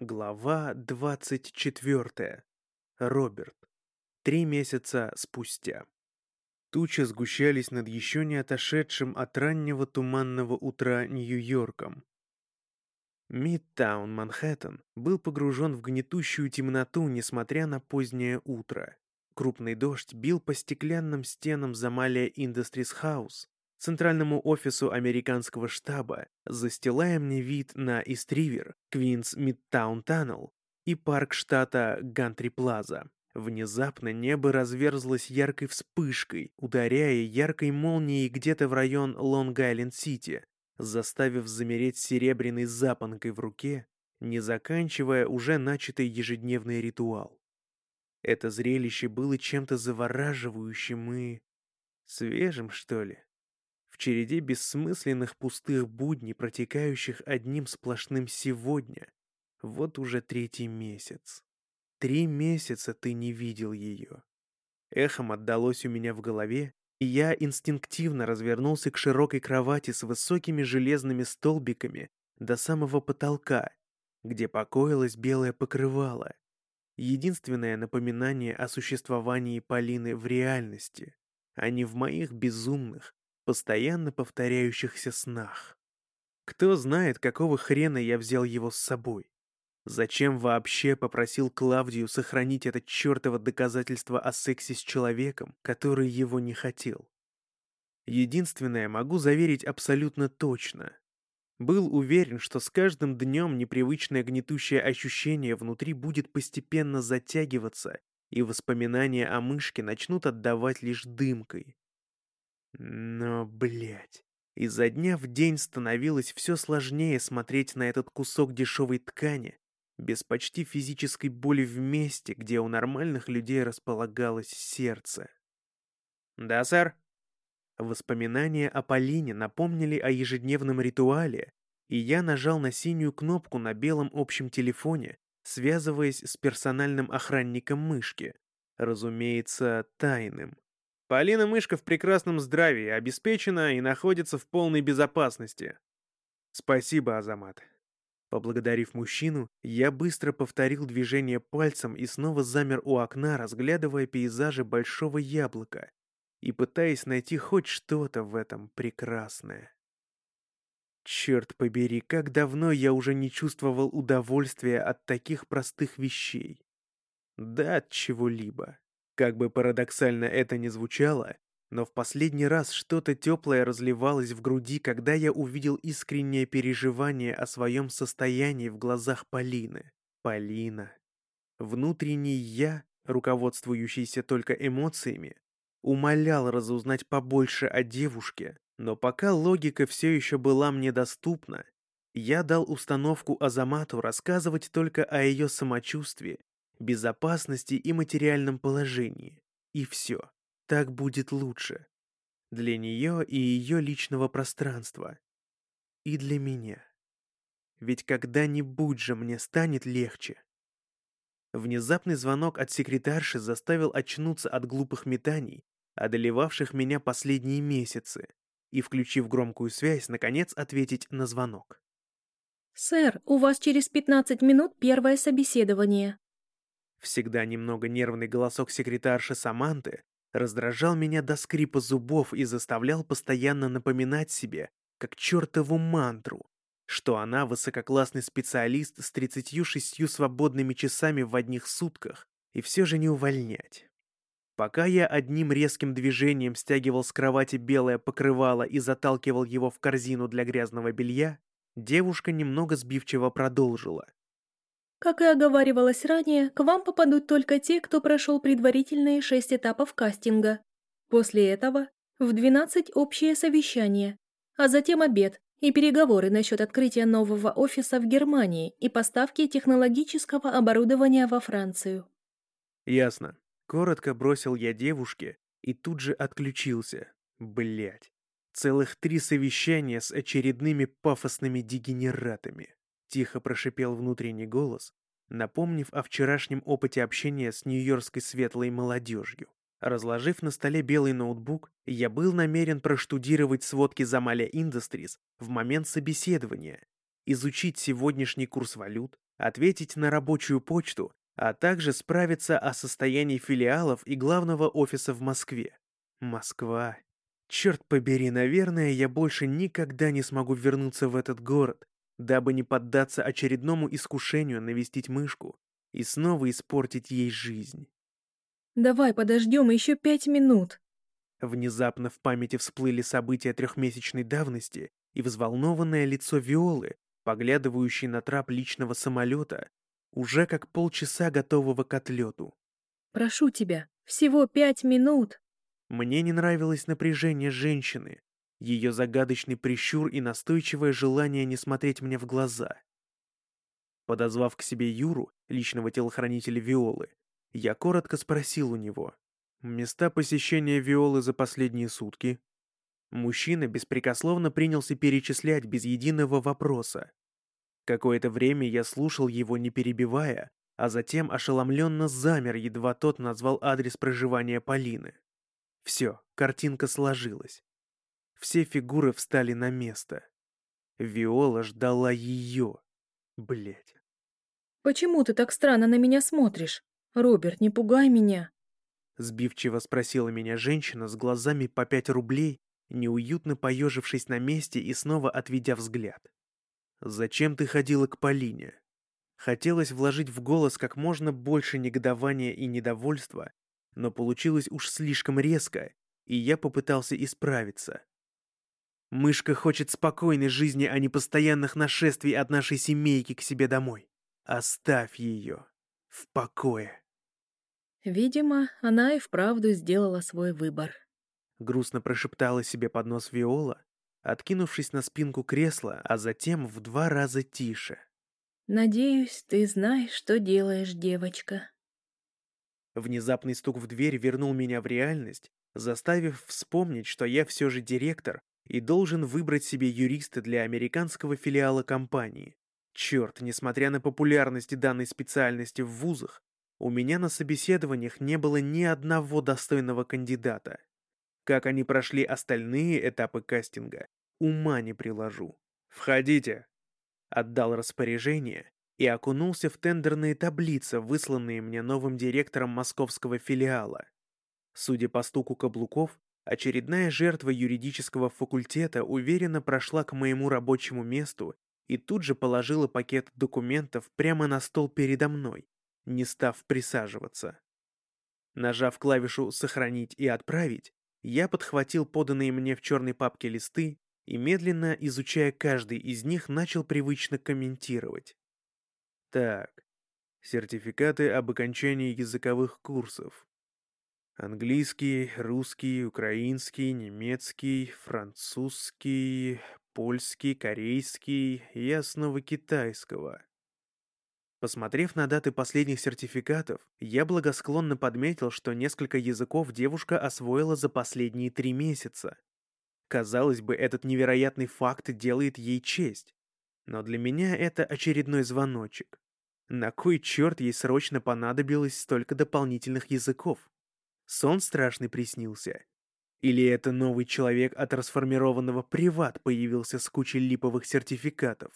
Глава 24. Роберт. Три месяца спустя. Тучи сгущались над еще не отошедшим от раннего туманного утра Нью-Йорком. Мидтаун, Манхэттен, был погружен в гнетущую темноту, несмотря на позднее утро. Крупный дождь бил по стеклянным стенам Замалия Industries House, центральному офису американского штаба, застилая мне вид на Истривер, Квинс Мидтаун Таннел и парк штата Гантри Плаза. Внезапно небо разверзлось яркой вспышкой, ударяя яркой молнией где-то в район Лонг-Айленд-Сити, заставив замереть серебряной запонкой в руке, не заканчивая уже начатый ежедневный ритуал. Это зрелище было чем-то завораживающим и... свежим, что ли в череде бессмысленных пустых будней, протекающих одним сплошным сегодня. Вот уже третий месяц. Три месяца ты не видел ее. Эхом отдалось у меня в голове, и я инстинктивно развернулся к широкой кровати с высокими железными столбиками до самого потолка, где покоилось белое покрывало. Единственное напоминание о существовании Полины в реальности, а не в моих безумных, постоянно повторяющихся снах. Кто знает, какого хрена я взял его с собой? Зачем вообще попросил Клавдию сохранить это чертово доказательство о сексе с человеком, который его не хотел? Единственное, могу заверить абсолютно точно. Был уверен, что с каждым днем непривычное гнетущее ощущение внутри будет постепенно затягиваться, и воспоминания о мышке начнут отдавать лишь дымкой. Но, блядь, изо дня в день становилось все сложнее смотреть на этот кусок дешевой ткани, без почти физической боли в месте, где у нормальных людей располагалось сердце. «Да, сэр?» Воспоминания о Полине напомнили о ежедневном ритуале, и я нажал на синюю кнопку на белом общем телефоне, связываясь с персональным охранником мышки, разумеется, тайным. Полина Мышка в прекрасном здравии, обеспечена и находится в полной безопасности. Спасибо, Азамат. Поблагодарив мужчину, я быстро повторил движение пальцем и снова замер у окна, разглядывая пейзажи большого яблока и пытаясь найти хоть что-то в этом прекрасное. Черт побери, как давно я уже не чувствовал удовольствия от таких простых вещей. Да от чего-либо. Как бы парадоксально это ни звучало, но в последний раз что-то теплое разливалось в груди, когда я увидел искреннее переживание о своем состоянии в глазах Полины. Полина. Внутренний я, руководствующийся только эмоциями, умолял разузнать побольше о девушке, но пока логика все еще была мне доступна, я дал установку Азамату рассказывать только о ее самочувствии безопасности и материальном положении. И все. Так будет лучше. Для нее и ее личного пространства. И для меня. Ведь когда-нибудь же мне станет легче. Внезапный звонок от секретарши заставил очнуться от глупых метаний, одолевавших меня последние месяцы, и, включив громкую связь, наконец ответить на звонок. «Сэр, у вас через 15 минут первое собеседование. Всегда немного нервный голосок секретарши Саманты раздражал меня до скрипа зубов и заставлял постоянно напоминать себе, как чертову мантру, что она высококлассный специалист с 36 свободными часами в одних сутках, и все же не увольнять. Пока я одним резким движением стягивал с кровати белое покрывало и заталкивал его в корзину для грязного белья, девушка немного сбивчиво продолжила. Как и оговаривалось ранее, к вам попадут только те, кто прошел предварительные шесть этапов кастинга. После этого в 12 общее совещание, а затем обед и переговоры насчет открытия нового офиса в Германии и поставки технологического оборудования во Францию. Ясно. Коротко бросил я девушке и тут же отключился. Блять. Целых три совещания с очередными пафосными дегенератами. Тихо прошипел внутренний голос, напомнив о вчерашнем опыте общения с нью-йоркской светлой молодежью. Разложив на столе белый ноутбук, я был намерен проштудировать сводки Замаля Industries в момент собеседования, изучить сегодняшний курс валют, ответить на рабочую почту, а также справиться о состоянии филиалов и главного офиса в Москве. Москва. Черт побери, наверное, я больше никогда не смогу вернуться в этот город, дабы не поддаться очередному искушению навестить мышку и снова испортить ей жизнь. «Давай подождем еще пять минут». Внезапно в памяти всплыли события трехмесячной давности и взволнованное лицо Виолы, поглядывающей на трап личного самолета, уже как полчаса готового к отлету. «Прошу тебя, всего пять минут». Мне не нравилось напряжение женщины, ее загадочный прищур и настойчивое желание не смотреть мне в глаза. Подозвав к себе Юру, личного телохранителя Виолы, я коротко спросил у него, места посещения Виолы за последние сутки. Мужчина беспрекословно принялся перечислять без единого вопроса. Какое-то время я слушал его, не перебивая, а затем ошеломленно замер, едва тот назвал адрес проживания Полины. Все, картинка сложилась. Все фигуры встали на место. Виола ждала ее. Блять. «Почему ты так странно на меня смотришь? Роберт, не пугай меня!» Сбивчиво спросила меня женщина с глазами по пять рублей, неуютно поежившись на месте и снова отведя взгляд. «Зачем ты ходила к Полине?» Хотелось вложить в голос как можно больше негодования и недовольства, но получилось уж слишком резко, и я попытался исправиться. Мышка хочет спокойной жизни, а не постоянных нашествий от нашей семейки к себе домой. Оставь ее в покое. Видимо, она и вправду сделала свой выбор. Грустно прошептала себе под нос Виола, откинувшись на спинку кресла, а затем в два раза тише. «Надеюсь, ты знаешь, что делаешь, девочка». Внезапный стук в дверь вернул меня в реальность, заставив вспомнить, что я все же директор и должен выбрать себе юриста для американского филиала компании. Черт, несмотря на популярность данной специальности в вузах, у меня на собеседованиях не было ни одного достойного кандидата. Как они прошли остальные этапы кастинга, ума не приложу. «Входите!» Отдал распоряжение и окунулся в тендерные таблицы, высланные мне новым директором московского филиала. Судя по стуку каблуков, Очередная жертва юридического факультета уверенно прошла к моему рабочему месту и тут же положила пакет документов прямо на стол передо мной, не став присаживаться. Нажав клавишу «Сохранить» и «Отправить», я подхватил поданные мне в черной папке листы и, медленно изучая каждый из них, начал привычно комментировать. Так, сертификаты об окончании языковых курсов. Английский, русский, украинский, немецкий, французский, польский, корейский и основы китайского. Посмотрев на даты последних сертификатов, я благосклонно подметил, что несколько языков девушка освоила за последние три месяца. Казалось бы, этот невероятный факт делает ей честь. Но для меня это очередной звоночек. На кой черт ей срочно понадобилось столько дополнительных языков? Сон страшный приснился. Или это новый человек от расформированного приват появился с кучей липовых сертификатов?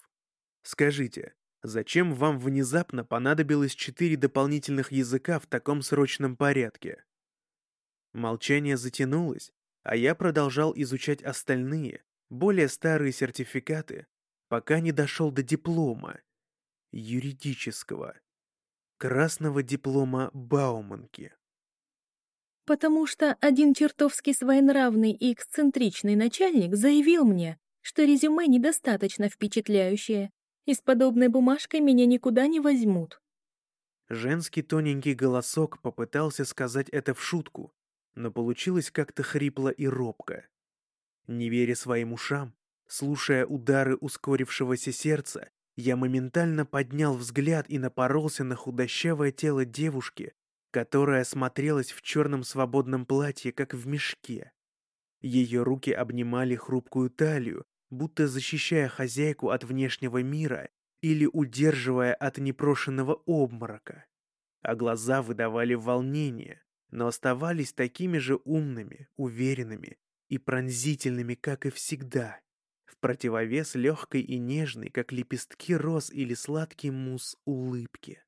Скажите, зачем вам внезапно понадобилось четыре дополнительных языка в таком срочном порядке? Молчание затянулось, а я продолжал изучать остальные, более старые сертификаты, пока не дошел до диплома. Юридического. Красного диплома Бауманки. Потому что один чертовски своенравный и эксцентричный начальник заявил мне, что резюме недостаточно впечатляющее, и с подобной бумажкой меня никуда не возьмут. Женский тоненький голосок попытался сказать это в шутку, но получилось как-то хрипло и робко. Не веря своим ушам, слушая удары ускорившегося сердца, я моментально поднял взгляд и напоролся на худощавое тело девушки, которая смотрелась в черном свободном платье, как в мешке. Ее руки обнимали хрупкую талию, будто защищая хозяйку от внешнего мира или удерживая от непрошенного обморока. А глаза выдавали волнение, но оставались такими же умными, уверенными и пронзительными, как и всегда. В противовес легкой и нежной, как лепестки роз или сладкий мусс улыбки.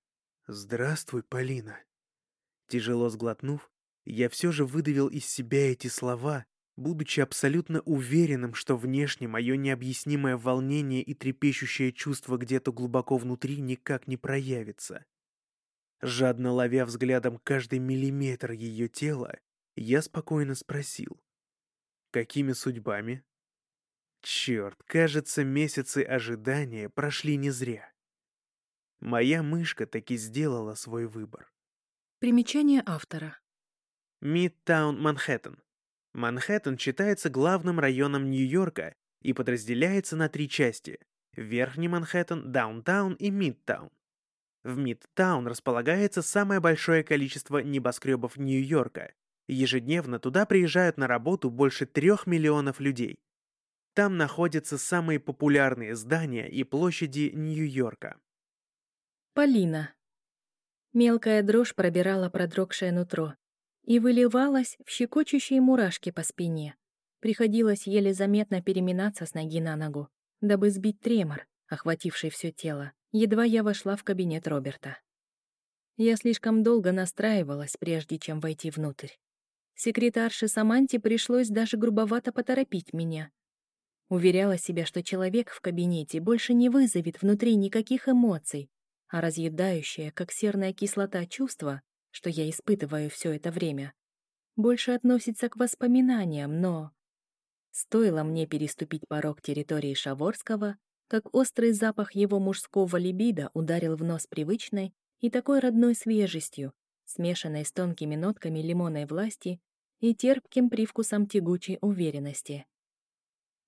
«Здравствуй, Полина!» Тяжело сглотнув, я все же выдавил из себя эти слова, будучи абсолютно уверенным, что внешне мое необъяснимое волнение и трепещущее чувство где-то глубоко внутри никак не проявится. Жадно ловя взглядом каждый миллиметр ее тела, я спокойно спросил. «Какими судьбами?» Черт, кажется, месяцы ожидания прошли не зря. Моя мышка таки сделала свой выбор. Примечание автора. Мидтаун, Манхэттен. Манхэттен считается главным районом Нью-Йорка и подразделяется на три части – Верхний Манхэттен, Даунтаун и Мидтаун. В Мидтаун располагается самое большое количество небоскребов Нью-Йорка. Ежедневно туда приезжают на работу больше трех миллионов людей. Там находятся самые популярные здания и площади Нью-Йорка. Полина. Мелкая дрожь пробирала продрогшее нутро и выливалась в щекочущие мурашки по спине. Приходилось еле заметно переминаться с ноги на ногу, дабы сбить тремор, охвативший все тело, едва я вошла в кабинет Роберта. Я слишком долго настраивалась, прежде чем войти внутрь. Секретарше Саманте пришлось даже грубовато поторопить меня. Уверяла себя, что человек в кабинете больше не вызовет внутри никаких эмоций, а разъедающее, как серная кислота, чувство что я испытываю все это время, больше относится к воспоминаниям, но... Стоило мне переступить порог территории Шаворского, как острый запах его мужского либидо ударил в нос привычной и такой родной свежестью, смешанной с тонкими нотками лимонной власти и терпким привкусом тягучей уверенности.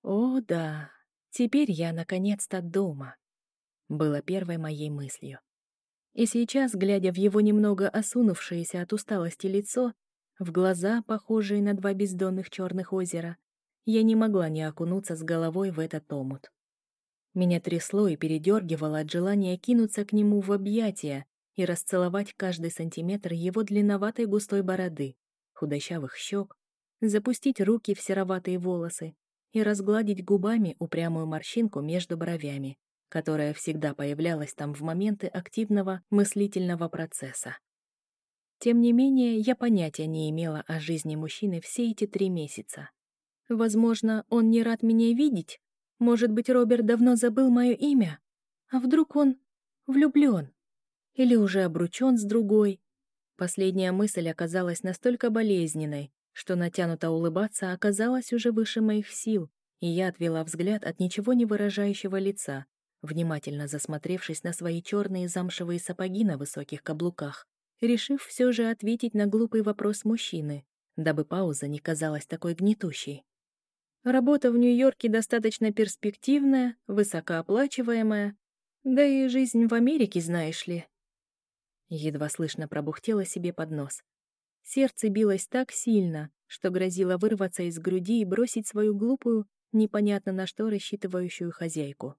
«О, да, теперь я наконец-то дома», — было первой моей мыслью. И сейчас, глядя в его немного осунувшееся от усталости лицо, в глаза, похожие на два бездонных черных озера, я не могла не окунуться с головой в этот омут. Меня трясло и передергивало от желания кинуться к нему в объятия и расцеловать каждый сантиметр его длинноватой густой бороды, худощавых щек, запустить руки в сероватые волосы и разгладить губами упрямую морщинку между бровями, которая всегда появлялась там в моменты активного мыслительного процесса. Тем не менее, я понятия не имела о жизни мужчины все эти три месяца. Возможно, он не рад меня видеть? Может быть, Роберт давно забыл мое имя? А вдруг он влюблен? Или уже обручен с другой? Последняя мысль оказалась настолько болезненной, что натянуто улыбаться оказалось уже выше моих сил, и я отвела взгляд от ничего не выражающего лица, внимательно засмотревшись на свои черные замшевые сапоги на высоких каблуках, решив все же ответить на глупый вопрос мужчины, дабы пауза не казалась такой гнетущей. Работа в Нью-Йорке достаточно перспективная, высокооплачиваемая, да и жизнь в Америке, знаешь ли. Едва слышно пробухтела себе под нос. Сердце билось так сильно, что грозило вырваться из груди и бросить свою глупую, непонятно на что рассчитывающую хозяйку.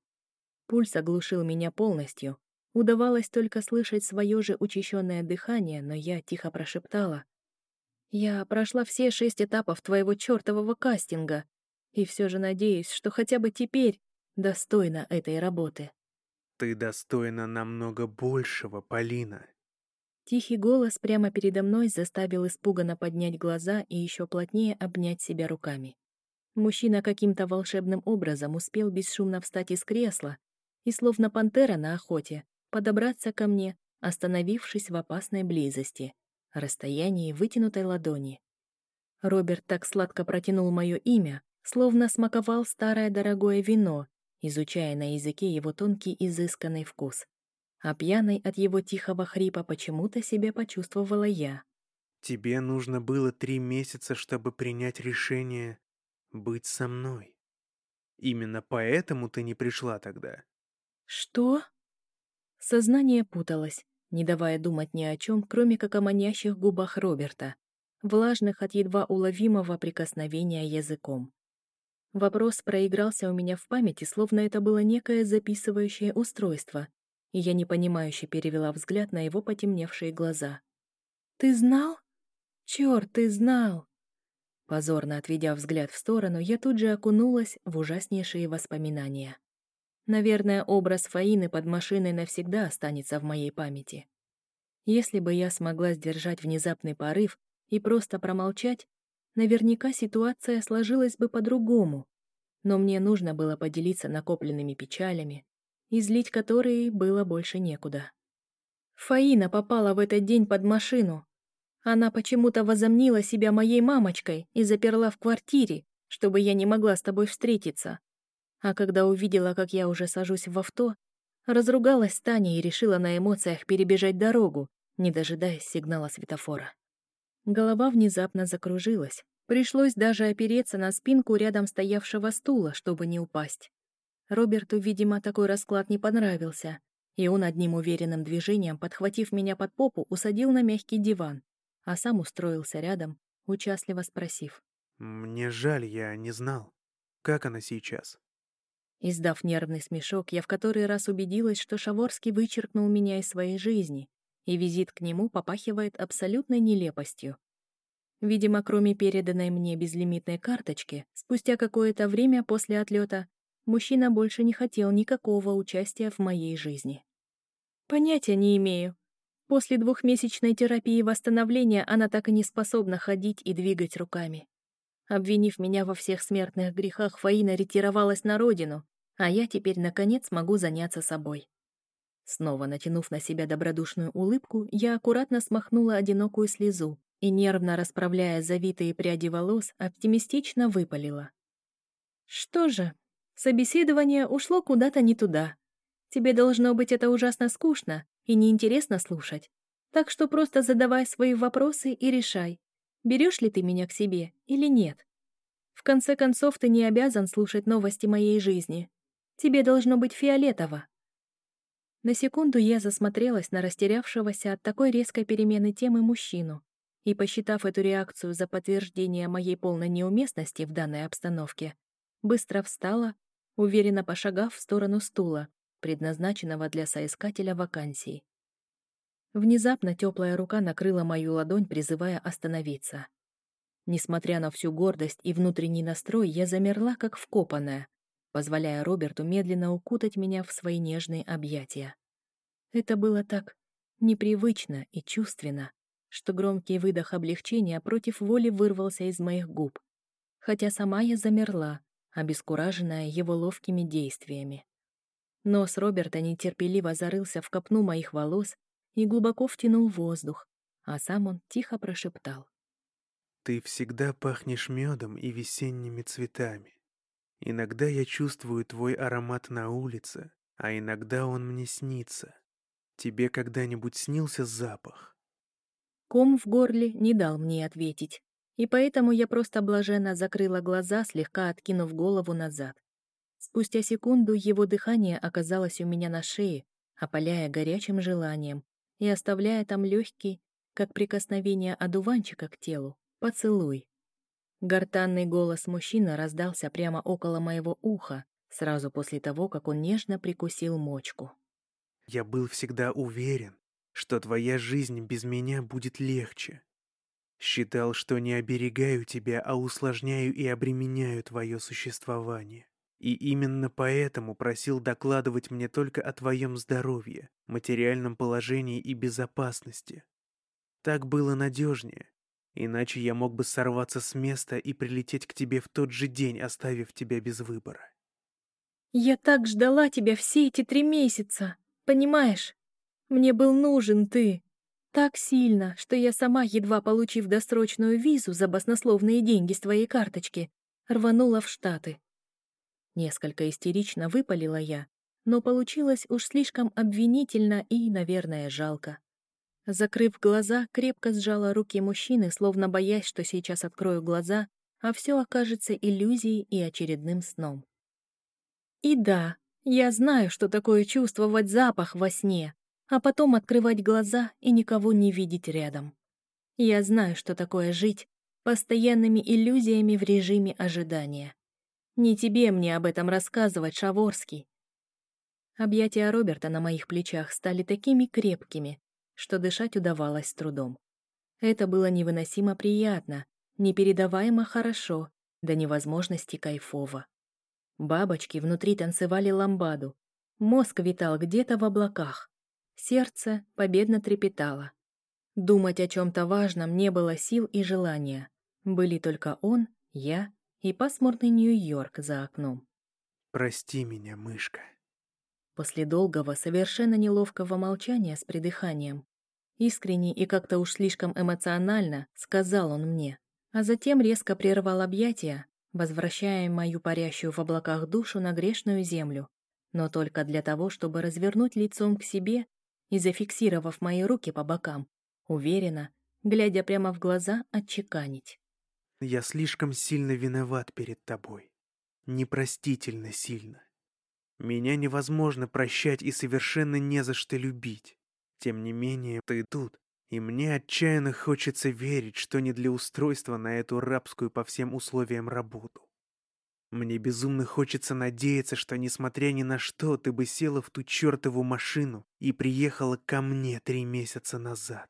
Пульс оглушил меня полностью. Удавалось только слышать свое же учащенное дыхание, но я тихо прошептала. «Я прошла все шесть этапов твоего чертового кастинга, и все же надеюсь, что хотя бы теперь достойна этой работы». «Ты достойна намного большего, Полина». Тихий голос прямо передо мной заставил испуганно поднять глаза и еще плотнее обнять себя руками. Мужчина каким-то волшебным образом успел бесшумно встать из кресла и, словно пантера на охоте, подобраться ко мне, остановившись в опасной близости, расстоянии вытянутой ладони. Роберт так сладко протянул мое имя, словно смаковал старое дорогое вино, изучая на языке его тонкий изысканный вкус. А пьяной от его тихого хрипа почему-то себя почувствовала я. «Тебе нужно было три месяца, чтобы принять решение быть со мной. Именно поэтому ты не пришла тогда. «Что?» Сознание путалось, не давая думать ни о чем, кроме как о манящих губах Роберта, влажных от едва уловимого прикосновения языком. Вопрос проигрался у меня в памяти, словно это было некое записывающее устройство, и я непонимающе перевела взгляд на его потемневшие глаза. «Ты знал? Чёрт, ты знал!» Позорно отведя взгляд в сторону, я тут же окунулась в ужаснейшие воспоминания. Наверное, образ Фаины под машиной навсегда останется в моей памяти. Если бы я смогла сдержать внезапный порыв и просто промолчать, наверняка ситуация сложилась бы по-другому. Но мне нужно было поделиться накопленными печалями, излить которые было больше некуда. Фаина попала в этот день под машину. Она почему-то возомнила себя моей мамочкой и заперла в квартире, чтобы я не могла с тобой встретиться. А когда увидела, как я уже сажусь в авто, разругалась с Таней и решила на эмоциях перебежать дорогу, не дожидаясь сигнала светофора. Голова внезапно закружилась. Пришлось даже опереться на спинку рядом стоявшего стула, чтобы не упасть. Роберту, видимо, такой расклад не понравился, и он одним уверенным движением, подхватив меня под попу, усадил на мягкий диван, а сам устроился рядом, участливо спросив. «Мне жаль, я не знал. Как она сейчас?» Издав нервный смешок, я в который раз убедилась, что Шаворский вычеркнул меня из своей жизни, и визит к нему попахивает абсолютной нелепостью. Видимо, кроме переданной мне безлимитной карточки, спустя какое-то время после отлета, мужчина больше не хотел никакого участия в моей жизни. Понятия не имею. После двухмесячной терапии восстановления она так и не способна ходить и двигать руками. Обвинив меня во всех смертных грехах, Фаина ретировалась на родину, а я теперь, наконец, могу заняться собой. Снова натянув на себя добродушную улыбку, я аккуратно смахнула одинокую слезу и, нервно расправляя завитые пряди волос, оптимистично выпалила. «Что же, собеседование ушло куда-то не туда. Тебе должно быть это ужасно скучно и неинтересно слушать. Так что просто задавай свои вопросы и решай, берешь ли ты меня к себе или нет. В конце концов, ты не обязан слушать новости моей жизни. Тебе должно быть фиолетово. На секунду я засмотрелась на растерявшегося от такой резкой перемены темы мужчину и, посчитав эту реакцию за подтверждение моей полной неуместности в данной обстановке, быстро встала, уверенно пошагав в сторону стула, предназначенного для соискателя вакансий. Внезапно теплая рука накрыла мою ладонь, призывая остановиться. Несмотря на всю гордость и внутренний настрой, я замерла, как вкопанная, позволяя Роберту медленно укутать меня в свои нежные объятия. Это было так непривычно и чувственно, что громкий выдох облегчения против воли вырвался из моих губ, хотя сама я замерла, обескураженная его ловкими действиями. Нос Роберта нетерпеливо зарылся в копну моих волос, и глубоко втянул воздух, а сам он тихо прошептал. «Ты всегда пахнешь медом и весенними цветами. Иногда я чувствую твой аромат на улице, а иногда он мне снится. Тебе когда-нибудь снился запах?» Ком в горле не дал мне ответить, и поэтому я просто блаженно закрыла глаза, слегка откинув голову назад. Спустя секунду его дыхание оказалось у меня на шее, опаляя горячим желанием, и оставляя там легкий, как прикосновение одуванчика к телу, поцелуй. Гортанный голос мужчины раздался прямо около моего уха, сразу после того, как он нежно прикусил мочку. «Я был всегда уверен, что твоя жизнь без меня будет легче. Считал, что не оберегаю тебя, а усложняю и обременяю твое существование. И именно поэтому просил докладывать мне только о твоем здоровье, материальном положении и безопасности. Так было надежнее, иначе я мог бы сорваться с места и прилететь к тебе в тот же день, оставив тебя без выбора. Я так ждала тебя все эти три месяца, понимаешь? Мне был нужен ты. Так сильно, что я сама, едва получив досрочную визу за баснословные деньги с твоей карточки, рванула в Штаты. Несколько истерично выпалила я, но получилось уж слишком обвинительно и, наверное, жалко. Закрыв глаза, крепко сжала руки мужчины, словно боясь, что сейчас открою глаза, а все окажется иллюзией и очередным сном. И да, я знаю, что такое чувствовать запах во сне, а потом открывать глаза и никого не видеть рядом. Я знаю, что такое жить постоянными иллюзиями в режиме ожидания. Не тебе мне об этом рассказывать, Шаворский. Объятия Роберта на моих плечах стали такими крепкими, что дышать удавалось с трудом. Это было невыносимо приятно, Непередаваемо хорошо, до невозможности кайфово. Бабочки внутри танцевали ламбаду. Мозг витал где-то в облаках. Сердце победно трепетало. Думать о чем-то важном не было сил и желания. Были только он, я и пасмурный Нью-Йорк за окном. «Прости меня, мышка». После долгого, совершенно неловкого молчания с придыханием, искренне и как-то уж слишком эмоционально сказал он мне а затем резко прервал объятия, возвращая мою парящую в облаках душу на грешную землю, но только для того, чтобы развернуть лицом к себе и, зафиксировав мои руки по бокам, уверенно, глядя прямо в глаза, отчеканить. «Я слишком сильно виноват перед тобой. Непростительно сильно. Меня невозможно прощать и совершенно не за что любить. Тем не менее, ты тут, и мне отчаянно хочется верить, что не для устройства на эту рабскую по всем условиям работу. Мне безумно хочется надеяться, что, несмотря ни на что, ты бы села в ту чертову машину и приехала ко мне три месяца назад.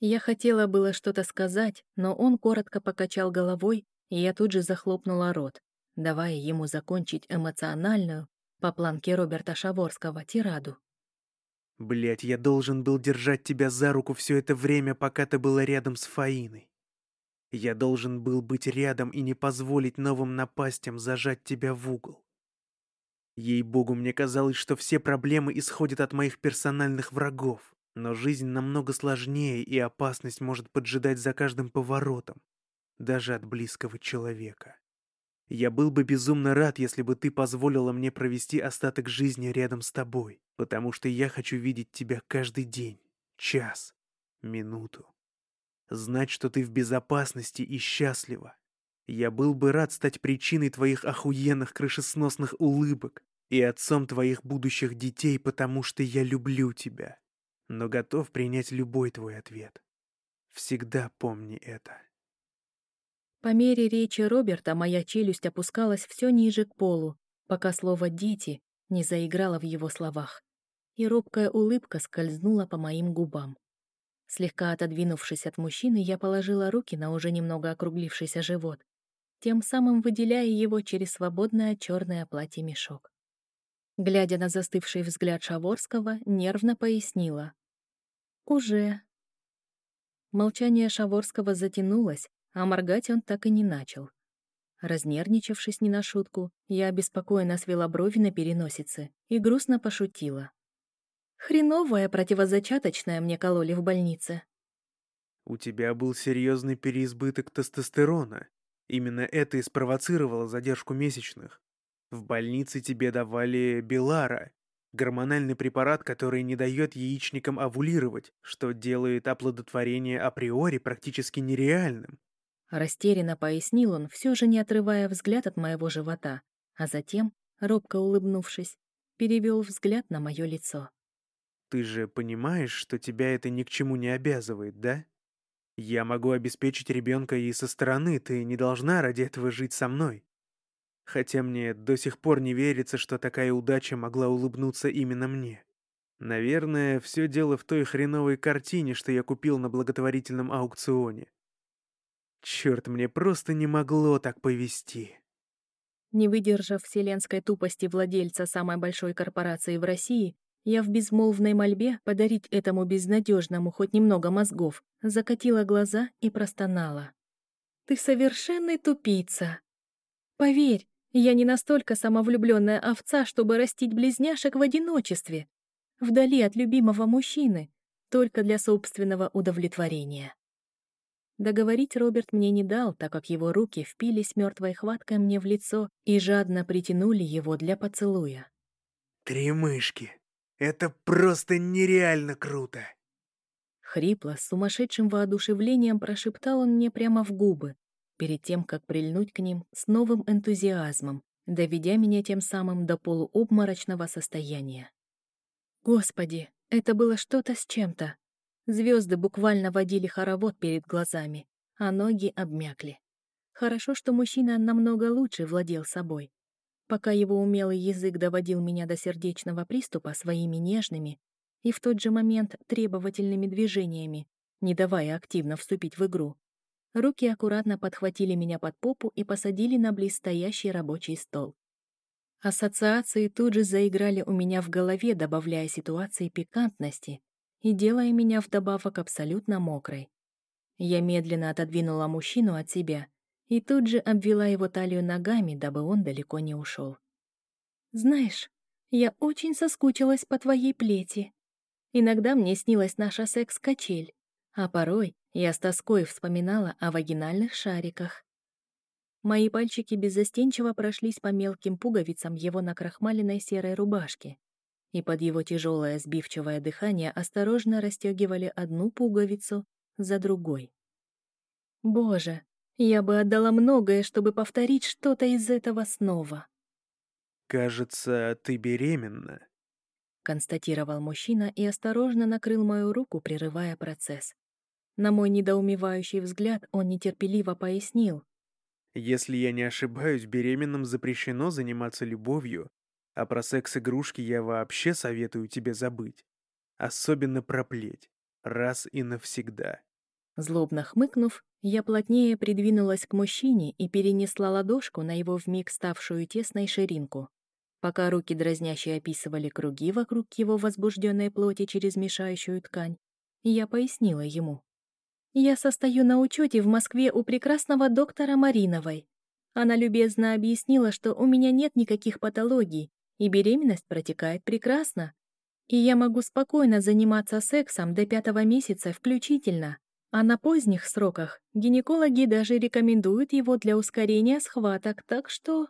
Я хотела было что-то сказать, но он коротко покачал головой, и я тут же захлопнула рот, давая ему закончить эмоциональную, по планке Роберта Шаворского, тираду. Блять, я должен был держать тебя за руку все это время, пока ты была рядом с Фаиной. Я должен был быть рядом и не позволить новым напастям зажать тебя в угол. Ей-богу, мне казалось, что все проблемы исходят от моих персональных врагов, но жизнь намного сложнее, и опасность может поджидать за каждым поворотом, даже от близкого человека. Я был бы безумно рад, если бы ты позволила мне провести остаток жизни рядом с тобой, потому что я хочу видеть тебя каждый день, час, минуту. Знать, что ты в безопасности и счастлива. Я был бы рад стать причиной твоих охуенных крышесносных улыбок и отцом твоих будущих детей, потому что я люблю тебя, но готов принять любой твой ответ. Всегда помни это. По мере речи Роберта моя челюсть опускалась все ниже к полу, пока слово «дети» не заиграло в его словах, и робкая улыбка скользнула по моим губам. Слегка отодвинувшись от мужчины, я положила руки на уже немного округлившийся живот, тем самым выделяя его через свободное черное платье-мешок. Глядя на застывший взгляд Шаворского, нервно пояснила. «Уже». Молчание Шаворского затянулось, а моргать он так и не начал. Разнервничавшись не на шутку, я обеспокоенно свела брови на переносице и грустно пошутила. «Хреновая противозачаточная мне кололи в больнице». «У тебя был серьезный переизбыток тестостерона. Именно это и спровоцировало задержку месячных. В больнице тебе давали Белара, гормональный препарат, который не дает яичникам овулировать, что делает оплодотворение априори практически нереальным. Растерянно пояснил он, все же не отрывая взгляд от моего живота, а затем, робко улыбнувшись, перевел взгляд на мое лицо. «Ты же понимаешь, что тебя это ни к чему не обязывает, да? Я могу обеспечить ребенка и со стороны, ты не должна ради этого жить со мной. Хотя мне до сих пор не верится, что такая удача могла улыбнуться именно мне. Наверное, все дело в той хреновой картине, что я купил на благотворительном аукционе. Черт, мне просто не могло так повести. Не выдержав вселенской тупости владельца самой большой корпорации в России, я в безмолвной мольбе подарить этому безнадежному хоть немного мозгов закатила глаза и простонала. «Ты совершенный тупица! Поверь, я не настолько самовлюбленная овца, чтобы растить близняшек в одиночестве, вдали от любимого мужчины, только для собственного удовлетворения». Договорить Роберт мне не дал, так как его руки впились мертвой хваткой мне в лицо и жадно притянули его для поцелуя. «Три мышки! Это просто нереально круто!» Хрипло, с сумасшедшим воодушевлением прошептал он мне прямо в губы, перед тем, как прильнуть к ним с новым энтузиазмом, доведя меня тем самым до полуобморочного состояния. Господи, это было что-то с чем-то. Звезды буквально водили хоровод перед глазами, а ноги обмякли. Хорошо, что мужчина намного лучше владел собой. Пока его умелый язык доводил меня до сердечного приступа своими нежными и в тот же момент требовательными движениями, не давая активно вступить в игру, Руки аккуратно подхватили меня под попу и посадили на близстоящий рабочий стол. Ассоциации тут же заиграли у меня в голове, добавляя ситуации пикантности и делая меня вдобавок абсолютно мокрой. Я медленно отодвинула мужчину от себя и тут же обвела его талию ногами, дабы он далеко не ушел. «Знаешь, я очень соскучилась по твоей плети. Иногда мне снилась наша секс-качель, а порой я с тоской вспоминала о вагинальных шариках. Мои пальчики беззастенчиво прошлись по мелким пуговицам его накрахмаленной серой рубашки, и под его тяжелое сбивчивое дыхание осторожно расстегивали одну пуговицу за другой. Боже, я бы отдала многое, чтобы повторить что-то из этого снова. «Кажется, ты беременна», — констатировал мужчина и осторожно накрыл мою руку, прерывая процесс. На мой недоумевающий взгляд он нетерпеливо пояснил. «Если я не ошибаюсь, беременным запрещено заниматься любовью, а про секс-игрушки я вообще советую тебе забыть. Особенно про плеть. Раз и навсегда». Злобно хмыкнув, я плотнее придвинулась к мужчине и перенесла ладошку на его вмиг ставшую тесной ширинку. Пока руки дразняще описывали круги вокруг его возбужденной плоти через мешающую ткань, я пояснила ему. «Я состою на учете в Москве у прекрасного доктора Мариновой. Она любезно объяснила, что у меня нет никаких патологий, и беременность протекает прекрасно. И я могу спокойно заниматься сексом до пятого месяца включительно. А на поздних сроках гинекологи даже рекомендуют его для ускорения схваток, так что...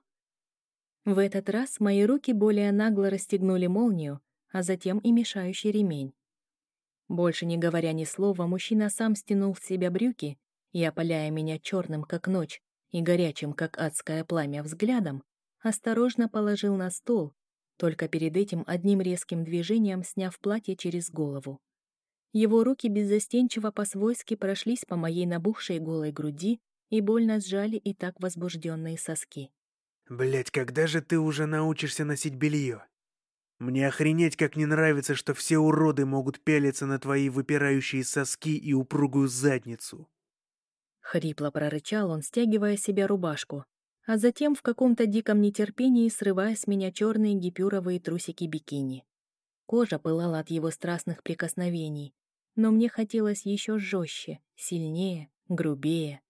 В этот раз мои руки более нагло расстегнули молнию, а затем и мешающий ремень. Больше не говоря ни слова, мужчина сам стянул с себя брюки и, опаляя меня черным, как ночь, и горячим, как адское пламя, взглядом, осторожно положил на стол, только перед этим одним резким движением сняв платье через голову. Его руки беззастенчиво по-свойски прошлись по моей набухшей голой груди и больно сжали и так возбужденные соски. Блять, когда же ты уже научишься носить белье? Мне охренеть как не нравится, что все уроды могут пялиться на твои выпирающие соски и упругую задницу. Хрипло прорычал он, стягивая себе рубашку, а затем в каком-то диком нетерпении срывая с меня черные гипюровые трусики бикини. Кожа пылала от его страстных прикосновений, но мне хотелось еще жестче, сильнее, грубее.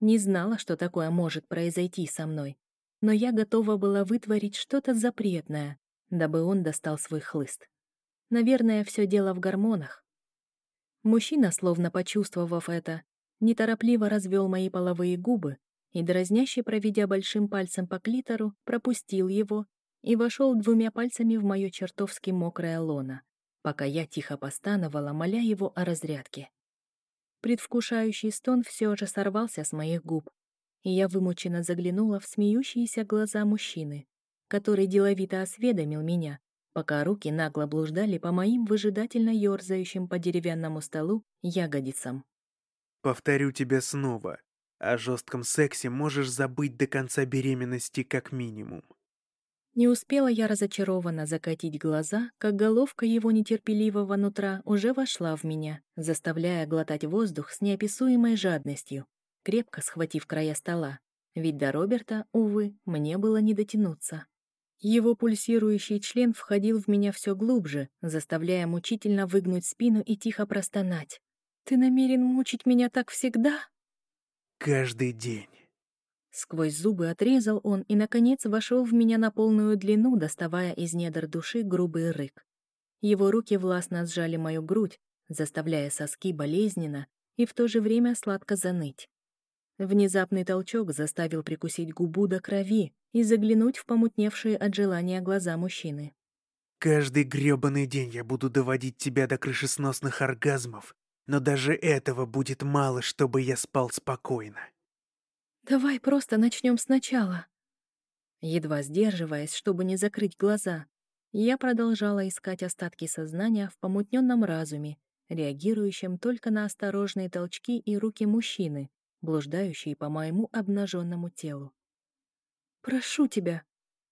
Не знала, что такое может произойти со мной, но я готова была вытворить что-то запретное, дабы он достал свой хлыст. Наверное, все дело в гормонах. Мужчина, словно почувствовав это, неторопливо развел мои половые губы и, дразняще проведя большим пальцем по клитору, пропустил его и вошел двумя пальцами в мое чертовски мокрое лоно, пока я тихо постановала, моля его о разрядке. Предвкушающий стон все же сорвался с моих губ, и я вымученно заглянула в смеющиеся глаза мужчины, который деловито осведомил меня, пока руки нагло блуждали по моим выжидательно ёрзающим по деревянному столу ягодицам. «Повторю тебе снова. О жестком сексе можешь забыть до конца беременности как минимум». Не успела я разочарованно закатить глаза, как головка его нетерпеливого нутра уже вошла в меня, заставляя глотать воздух с неописуемой жадностью крепко схватив края стола, ведь до Роберта, увы, мне было не дотянуться. Его пульсирующий член входил в меня все глубже, заставляя мучительно выгнуть спину и тихо простонать. «Ты намерен мучить меня так всегда?» «Каждый день». Сквозь зубы отрезал он и, наконец, вошел в меня на полную длину, доставая из недр души грубый рык. Его руки властно сжали мою грудь, заставляя соски болезненно и в то же время сладко заныть. Внезапный толчок заставил прикусить губу до крови и заглянуть в помутневшие от желания глаза мужчины. «Каждый грёбаный день я буду доводить тебя до крышесносных оргазмов, но даже этого будет мало, чтобы я спал спокойно». «Давай просто начнем сначала». Едва сдерживаясь, чтобы не закрыть глаза, я продолжала искать остатки сознания в помутненном разуме, реагирующем только на осторожные толчки и руки мужчины, блуждающие по моему обнаженному телу. «Прошу тебя,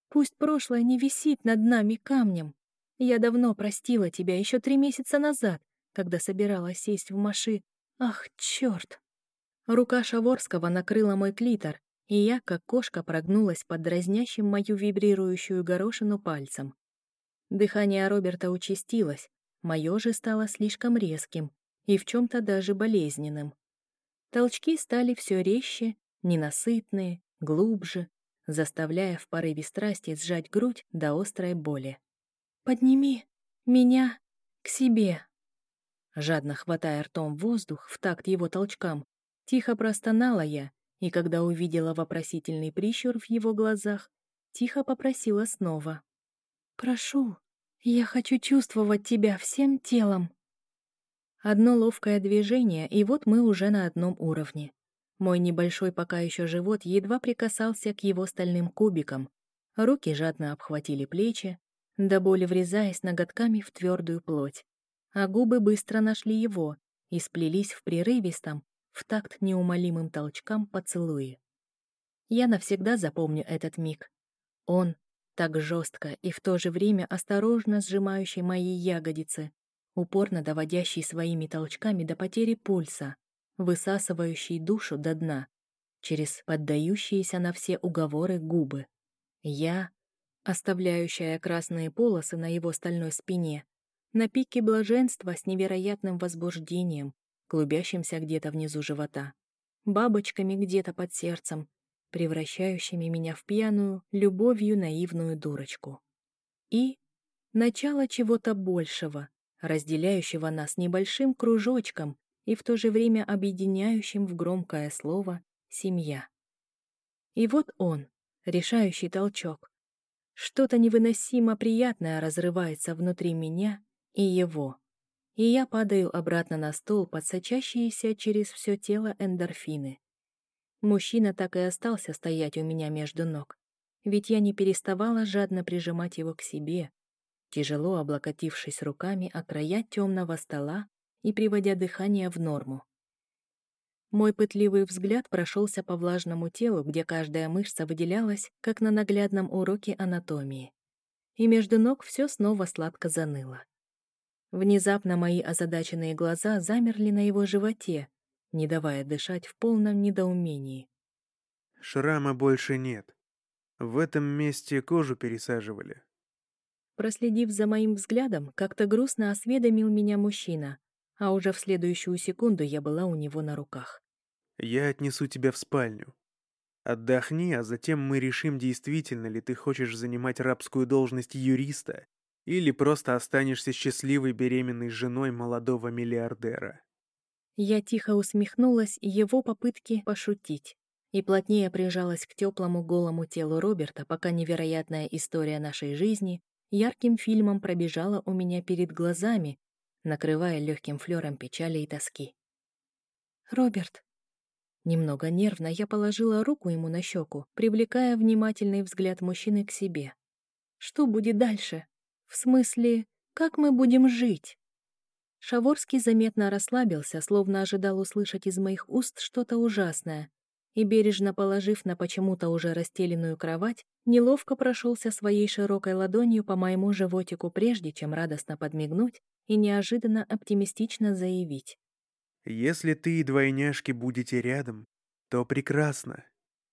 пусть прошлое не висит над нами камнем. Я давно простила тебя еще три месяца назад, когда собиралась сесть в маши. Ах, черт!» Рука Шаворского накрыла мой клитор, и я, как кошка, прогнулась под дразнящим мою вибрирующую горошину пальцем. Дыхание Роберта участилось, мое же стало слишком резким и в чем-то даже болезненным. Толчки стали все резче, ненасытные, глубже, заставляя в порыве страсти сжать грудь до острой боли. «Подними меня к себе!» Жадно хватая ртом воздух в такт его толчкам, тихо простонала я, и когда увидела вопросительный прищур в его глазах, тихо попросила снова. «Прошу, я хочу чувствовать тебя всем телом». Одно ловкое движение, и вот мы уже на одном уровне. Мой небольшой пока еще живот едва прикасался к его стальным кубикам. Руки жадно обхватили плечи, до боли врезаясь ноготками в твердую плоть. А губы быстро нашли его и сплелись в прерывистом, в такт неумолимым толчкам поцелуи. Я навсегда запомню этот миг. Он, так жестко и в то же время осторожно сжимающий мои ягодицы, упорно доводящий своими толчками до потери пульса, высасывающий душу до дна, через поддающиеся на все уговоры губы. Я, оставляющая красные полосы на его стальной спине, на пике блаженства с невероятным возбуждением, клубящимся где-то внизу живота, бабочками где-то под сердцем, превращающими меня в пьяную, любовью наивную дурочку. И начало чего-то большего, разделяющего нас небольшим кружочком и в то же время объединяющим в громкое слово «семья». И вот он, решающий толчок. Что-то невыносимо приятное разрывается внутри меня и его. И я падаю обратно на стол под сочащиеся через все тело эндорфины. Мужчина так и остался стоять у меня между ног, ведь я не переставала жадно прижимать его к себе, тяжело облокотившись руками о края темного стола и приводя дыхание в норму. Мой пытливый взгляд прошелся по влажному телу, где каждая мышца выделялась, как на наглядном уроке анатомии. И между ног все снова сладко заныло. Внезапно мои озадаченные глаза замерли на его животе, не давая дышать в полном недоумении. «Шрама больше нет. В этом месте кожу пересаживали». Проследив за моим взглядом, как-то грустно осведомил меня мужчина, а уже в следующую секунду я была у него на руках. «Я отнесу тебя в спальню. Отдохни, а затем мы решим, действительно ли ты хочешь занимать рабскую должность юриста или просто останешься счастливой беременной женой молодого миллиардера». Я тихо усмехнулась его попытки пошутить и плотнее прижалась к теплому голому телу Роберта, пока невероятная история нашей жизни ярким фильмом пробежала у меня перед глазами, накрывая легким флером печали и тоски. «Роберт!» Немного нервно я положила руку ему на щеку, привлекая внимательный взгляд мужчины к себе. «Что будет дальше? В смысле, как мы будем жить?» Шаворский заметно расслабился, словно ожидал услышать из моих уст что-то ужасное, и, бережно положив на почему-то уже расстеленную кровать, неловко прошелся своей широкой ладонью по моему животику, прежде чем радостно подмигнуть и неожиданно оптимистично заявить. «Если ты и двойняшки будете рядом, то прекрасно.